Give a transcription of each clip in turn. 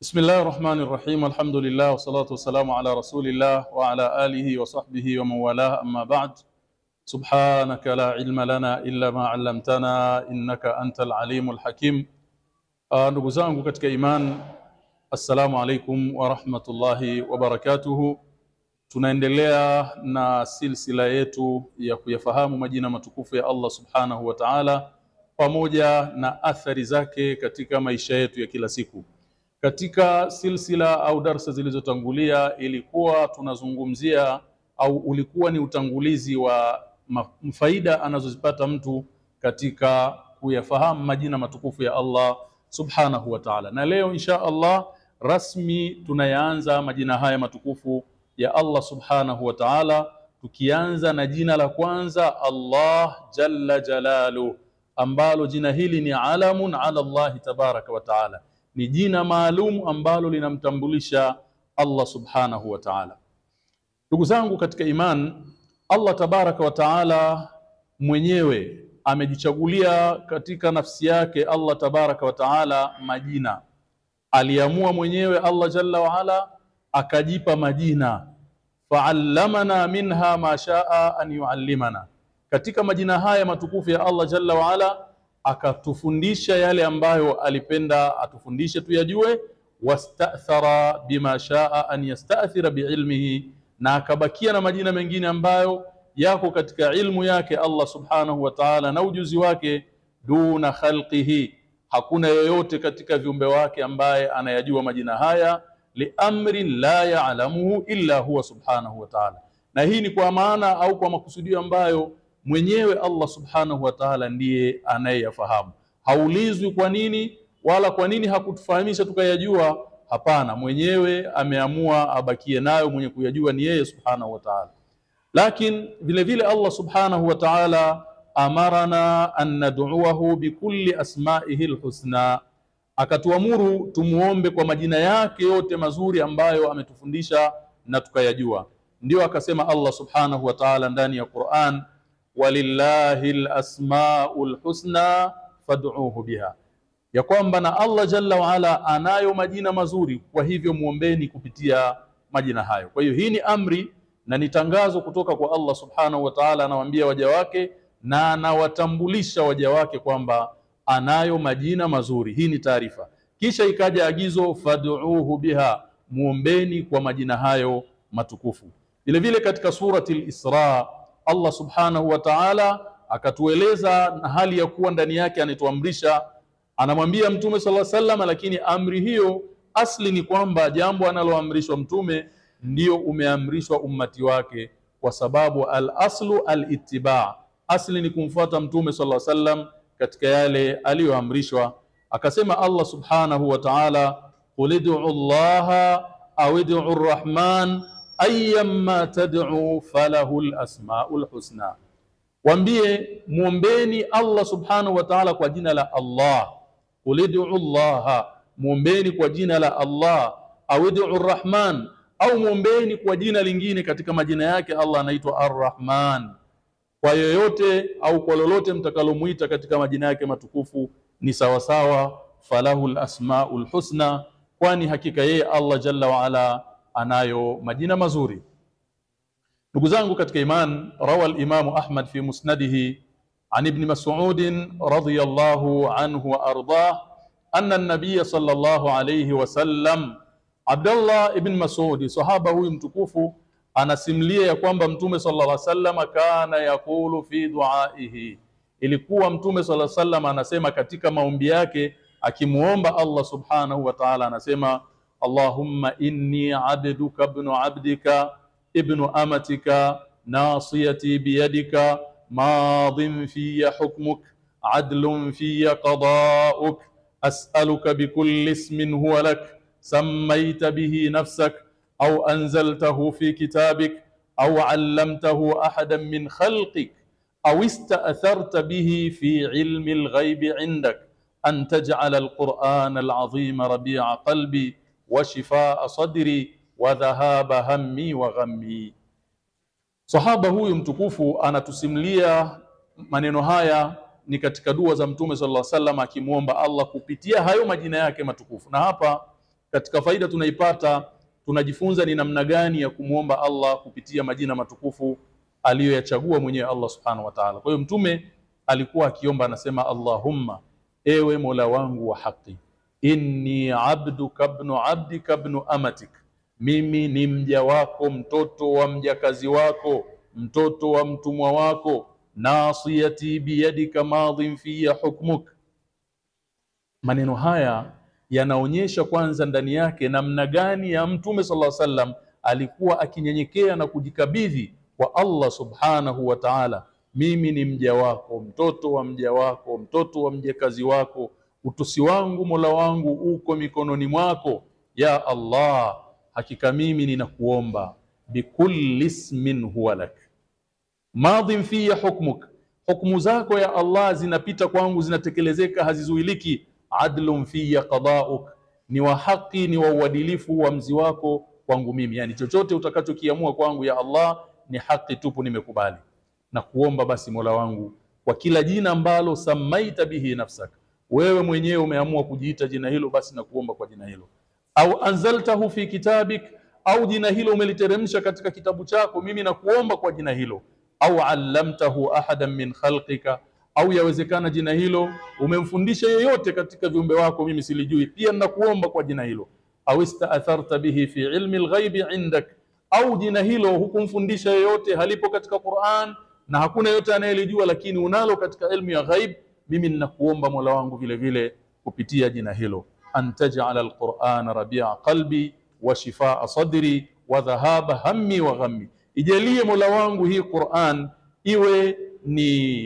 Bismillahir Rahmanir Rahim. Alhamdulillah wassalatu wassalamu ala Rasulillah wa ala alihi wa sahbihi wa man amma ba'd. Subhanaka la ilma lana illa ma 'allamtana innaka antal alimul hakim. Ah, ndugu zangu katika iman, assalamu alaikum wa rahmatullahi wa barakatuhu. Tunaendelea na silsila yetu ya kuyafahamu majina matukufu ya Allah Subhanahu wa Ta'ala pamoja na athari zake katika maisha yetu ya kila siku katika silsila au darsa zilizotangulia ilikuwa tunazungumzia au ulikuwa ni utangulizi wa faida anazozipata mtu katika kuyafahamu majina matukufu ya Allah subhanahu wa ta'ala. Na leo insha Allah rasmi tunayaanza majina haya matukufu ya Allah subhanahu wa ta'ala, tukianza na jina la kwanza Allah jalla jalalu, ambalo jina hili ni alamun ala Allah tabaraka wa ta'ala ni jina maalum ambalo linamtambulisha Allah subhanahu wa ta'ala. Ndugu zangu katika iman, Allah tabaraka wa ta'ala mwenyewe amejichagulia katika nafsi yake Allah tabaraka wa ta'ala majina. Aliamua mwenyewe Allah jalla wa ala akajipa majina, faallamana minha ma shaa an yuallimana. Katika majina haya matukufu ya Allah jalla wa ala akatufundisha yale ambayo alipenda atufundishe tuyajue, wastathara bima shaa an yastathira biilmihi, na akabakia na majina mengine ambayo yako katika ilmu yake Allah subhanahu wa ta'ala na ujuzi wake, duna khalqihi, hakuna yoyote katika viumbe wake ambaye anayajua majina haya, liamrin la ya'lamuhu illa huwa subhanahu wa ta'ala. Na hii ni kwa maana au kwa makusudio ambayo mwenyewe Allah subhanahu wa ta'ala ndiye anayeyafahamu. Haulizwi kwa nini wala kwa nini hakutufahamisha tukayajua. Hapana, mwenyewe ameamua abakie nayo, mwenye kuyajua ni yeye subhanahu wa ta'ala. Lakini vile vile Allah subhanahu wa ta'ala amarana an nad'uahu bikulli asma'ihi alhusna, akatuamuru tumuombe kwa majina yake yote mazuri ambayo ametufundisha na tukayajua. Ndio akasema Allah subhanahu wa ta'ala ndani ya Qur'an walillahi asmaul husna fad'uhu biha, ya kwamba na Allah jalla waala anayo majina mazuri, kwa hivyo muombeni kupitia majina hayo. Kwa hiyo hii ni amri na ni tangazo kutoka kwa Allah subhanahu wa ta'ala, anawaambia waja wake na anawatambulisha waja wake kwamba anayo majina mazuri. Hii ni taarifa. Kisha ikaja agizo fad'uhu biha, muombeni kwa majina hayo matukufu. Vile vile katika surati al-Isra Allah subhanahu wa ta'ala akatueleza na hali ya kuwa ndani yake anatuamrisha, anamwambia mtume sallallahu alaihi wasallam, lakini amri hiyo asli ni kwamba jambo analoamrishwa mtume ndio umeamrishwa ummati wake, kwa sababu al aslu al ittiba, asli ni kumfuata mtume sallallahu alaihi wasallam katika yale aliyoamrishwa. Akasema Allah subhanahu wa ta'ala, qul ud'u llaha au ud'u ar-rahman ayyamma tad'u falahu alasmaul husna, wambie muombeni Allah subhanahu wa ta'ala kwa jina la Allah. Qul ud'u Allah, muombeni kwa jina la Allah, au ud'u ar-rahman, au muombeni kwa jina lingine katika majina yake Allah anaitwa ar-Rahman. Kwa yoyote au kwa lolote mtakalomwita katika majina yake matukufu ni sawasawa, falahu al-asmaul husna, kwani hakika yeye Allah jalla wa ala anayo majina mazuri. Ndugu zangu katika iman, rawa al-Imam Ahmad fi musnadihi an ibn Mas'ud radhiyallahu anhu wa ardah anna an-nabiy sallallahu alayhi wa sallam, Abdullah ibn Mas'ud, sahaba huyu mtukufu, anasimulia ya kwamba Mtume sallallahu alayhi wasallam kana yaqulu fi duaihi, ilikuwa Mtume sallallahu alayhi wasallam anasema katika maombi yake akimuomba Allah subhanahu wa ta'ala, anasema Allahumma inni abduka ibnu abdika ibnu amatika nasiyati biyadika madin fiya hukmuk adlun fiya qada'uk as'aluka bikulli ismin huwa lak sammayta bihi nafsak aw anzaltahu fi kitabik aw 'allamtahu ahadan min khalqik aw ista'tharta bihi fi 'ilmi al-ghaybi 'indak an taj'ala al-Qur'ana al-'azima rabi'a qalbi wa shifaa sadri wa dhahaba hammi wa ghammi. Sahaba huyu mtukufu anatusimulia maneno haya ni katika dua za Mtume sallallahu alaihi wasallam akimwomba Allah kupitia hayo majina yake matukufu. Na hapa katika faida tunaipata, tunajifunza ni namna gani ya kumwomba Allah kupitia majina matukufu aliyoyachagua mwenyewe Allah subhanahu wa ta'ala. Kwa hiyo mtume alikuwa akiomba anasema, Allahumma, ewe mola wangu wa haki, inni abduka bnu abdika bnu amatik, mimi ni mja wako, mtoto wa mjakazi wako, mtoto wa mtumwa wako, nasiyati biyadika madhin fiya hukmuk. Maneno haya yanaonyesha kwanza ndani yake namna gani ya mtume sallallahu alaihi wasallam alikuwa akinyenyekea na kujikabidhi kwa Allah subhanahu wa ta'ala. Mimi ni mja wako, mtoto wa mja wako, mtoto wa mjakazi wako, utusi wangu mola wangu uko mikononi mwako. Ya Allah, hakika mimi ninakuomba, bikulli ismin huwa lak. Madhin fiya hukmuk, hukmu zako ya Allah zinapita kwangu, zinatekelezeka, hazizuiliki. Adlun fiya qadauk, ni wa haki, ni wa uadilifu wa mzi wako kwangu mimi, yani chochote utakachokiamua kwangu ya Allah ni haki tupu, nimekubali. Na kuomba basi Mola wangu kwa kila jina ambalo samaita bihi nafsak, wewe mwenyewe umeamua kujiita jina hilo, basi na kuomba kwa jina hilo, au anzaltahu fi kitabik, au jina hilo umeliteremsha katika kitabu chako, mimi na kuomba kwa jina hilo, au allamtahu ahadan min khalqika, au yawezekana jina hilo umemfundisha yeyote katika viumbe wako, mimi silijui, pia nakuomba kwa jina hilo, au istaatharta bihi fi ilmi alghaibi indak au jina hilo hukumfundisha yeyote, halipo katika Qur'an na hakuna yote anayelijua, lakini unalo katika ilmu ya ghaib. Mimi ninakuomba Mola wangu vile vile kupitia jina hilo, antaj'ala alquran rabi'a qalbi wa shifaa sadri wa dhahaba hammi wa ghammi, ijalie Mola wangu hii Qur'an iwe ni,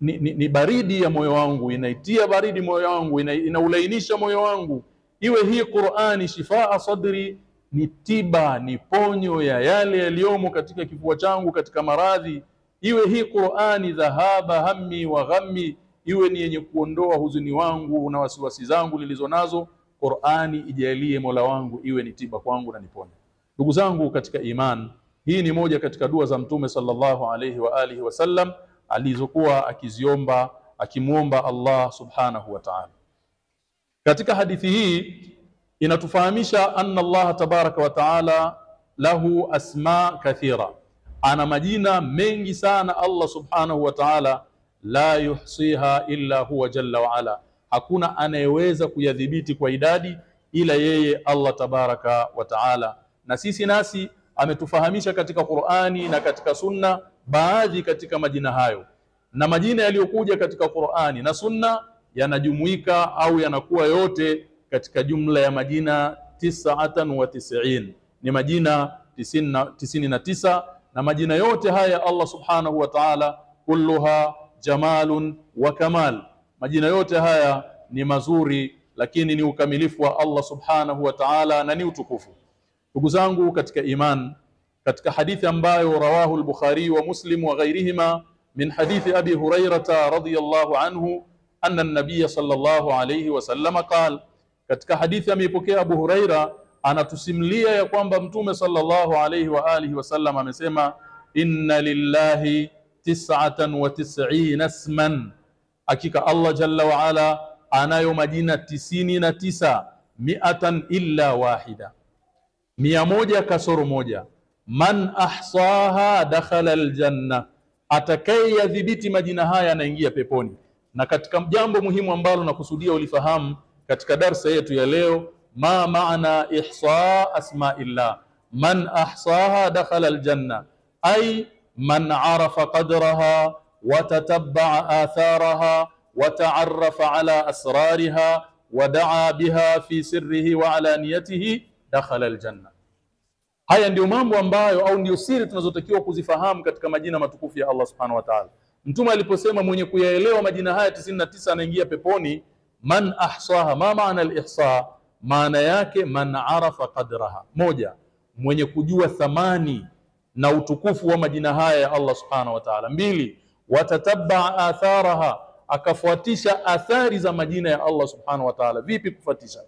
ni, ni, ni baridi ya moyo wangu, inaitia baridi moyo wangu, ina, inaulainisha moyo wangu, iwe hii Qur'ani shifaa sadri ni tiba ni ponyo ya yale yaliyomo katika kifua changu katika maradhi. Iwe hii Qur'ani dhahaba hammi wa ghammi, iwe ni yenye kuondoa huzuni wangu na wasiwasi zangu nilizo nazo. Qur'ani ijalie Mola wangu iwe ni tiba kwangu na niponye. Ndugu zangu katika iman, hii ni moja katika dua za Mtume sallallahu alayhi wa alihi wasallam alizokuwa akiziomba akimwomba Allah subhanahu wa ta'ala. Katika hadithi hii inatufahamisha anna Allah tabaraka wa taala lahu asma kathira, ana majina mengi sana Allah subhanahu wa taala, la yuhsiha illa huwa jalla wa ala, hakuna anayeweza kuyadhibiti kwa idadi ila yeye Allah tabaraka wa taala. Na sisi nasi ametufahamisha katika Qur'ani na katika Sunna baadhi katika majina hayo, na majina yaliyokuja katika Qur'ani na Sunna yanajumuika au yanakuwa yote katika jumla ya majina tisatan wa tisiin, ni majina tisini na tisa, na majina yote haya Allah subhanahu wa ta'ala, kulluha jamalun wa kamal, majina yote haya ni mazuri, lakini ni ukamilifu wa Allah subhanahu wa ta'ala na ni utukufu. Ndugu zangu katika iman, katika hadithi ambayo rawahu al-Bukhari wa Muslim wa ghairihima min hadithi Abi Hurairata radhiyallahu anhu anna an-nabiy sallallahu alayhi wasallam qala katika hadithi ameipokea Abu Huraira anatusimulia ya kwamba Mtume sallallahu alayhi wa alihi wasallam amesema, inna lillahi tis'atan wa tis'ina isman, hakika Allah jalla wa ala anayo majina tisini na tisa, miatan illa wahida, mia moja kasoro moja. Man ahsaha dakhala aljanna, atakayeyadhibiti majina haya anaingia peponi. Na katika jambo muhimu ambalo nakusudia ulifahamu katika darsa yetu ya leo, ma maana ihsa asmaillah, man ahsaha dakhala aljanna, ay tatabba'a atharaha wa ta'arrafa ala asrariha wa da'a biha fi sirrihi wa alaniyatihi dakhala aljanna. Haya ndiyo mambo ambayo au ndiyo siri tunazotakiwa kuzifahamu katika majina matukufu ya Allah subhanahu wa ta'ala. Mtume aliposema mwenye kuyaelewa majina haya 99 anaingia peponi man ahsaha, ma maana al-ihsa? Maana yake man arafa qadraha, moja, mwenye kujua thamani na utukufu wa majina haya ya Allah subhanahu wa ta'ala. Mbili, watatabaa atharaha, akafuatisha athari za majina ya Allah subhanahu wa ta'ala. Vipi kufuatisha?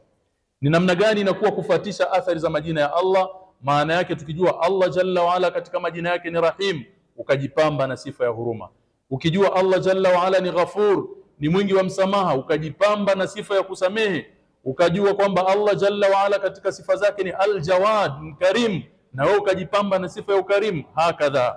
Ni namna gani inakuwa kufuatisha athari za majina ya Allah? Maana yake tukijua Allah jalla waala katika majina yake ni Rahim, ukajipamba na sifa ya huruma. Ukijua Allah jalla waala ni Ghafur, ni mwingi wa msamaha, ukajipamba na sifa ya kusamehe. ukajua kwamba Allah jalla waala katika sifa zake ni aljawad mkarim na wewe ukajipamba na sifa ya ukarimu hakadha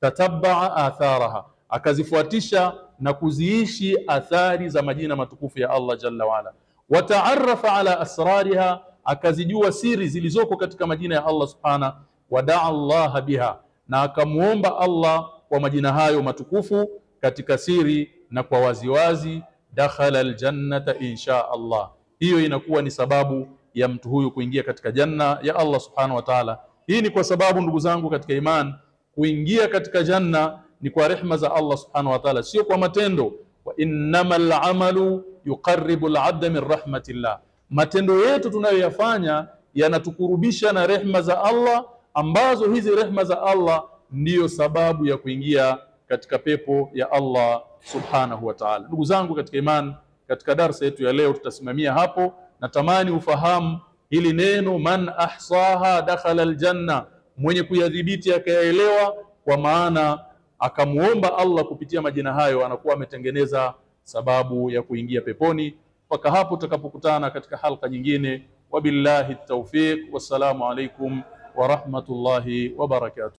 tatabaa atharaha. Akazifuatisha na kuziishi athari za majina matukufu ya Allah jalla waala wataarafa ala asrariha akazijua siri zilizoko katika majina ya Allah subhana wadaa Allah biha. Na akamuomba Allah kwa majina hayo matukufu katika siri na kwa waziwazi dakhala aljannata insha Allah. Hiyo inakuwa ni sababu ya mtu huyu kuingia katika janna ya Allah subhanahu wa ta'ala hii ni kwa sababu ndugu zangu katika imani, kuingia katika janna ni kwa rehma za Allah subhanahu wa ta'ala sio kwa matendo. Wa innamal amalu yuqarribu al-'abda min rahmatillah. Matendo yetu tunayoyafanya yanatukurubisha na rehma za Allah ambazo hizi rehma za Allah ndiyo sababu ya kuingia katika pepo ya Allah subhanahu wa ta'ala. Ndugu zangu katika imani, katika darsa yetu ya leo tutasimamia hapo. Natamani ufahamu hili neno man ahsaha dakhala aljanna mwenye kuyadhibiti akayaelewa kwa maana akamuomba Allah kupitia majina hayo anakuwa ametengeneza sababu ya kuingia peponi. Mpaka hapo tutakapokutana katika halka nyingine. Wabillahi tawfiq wassalamu alaikum wa rahmatullahi wa barakatuh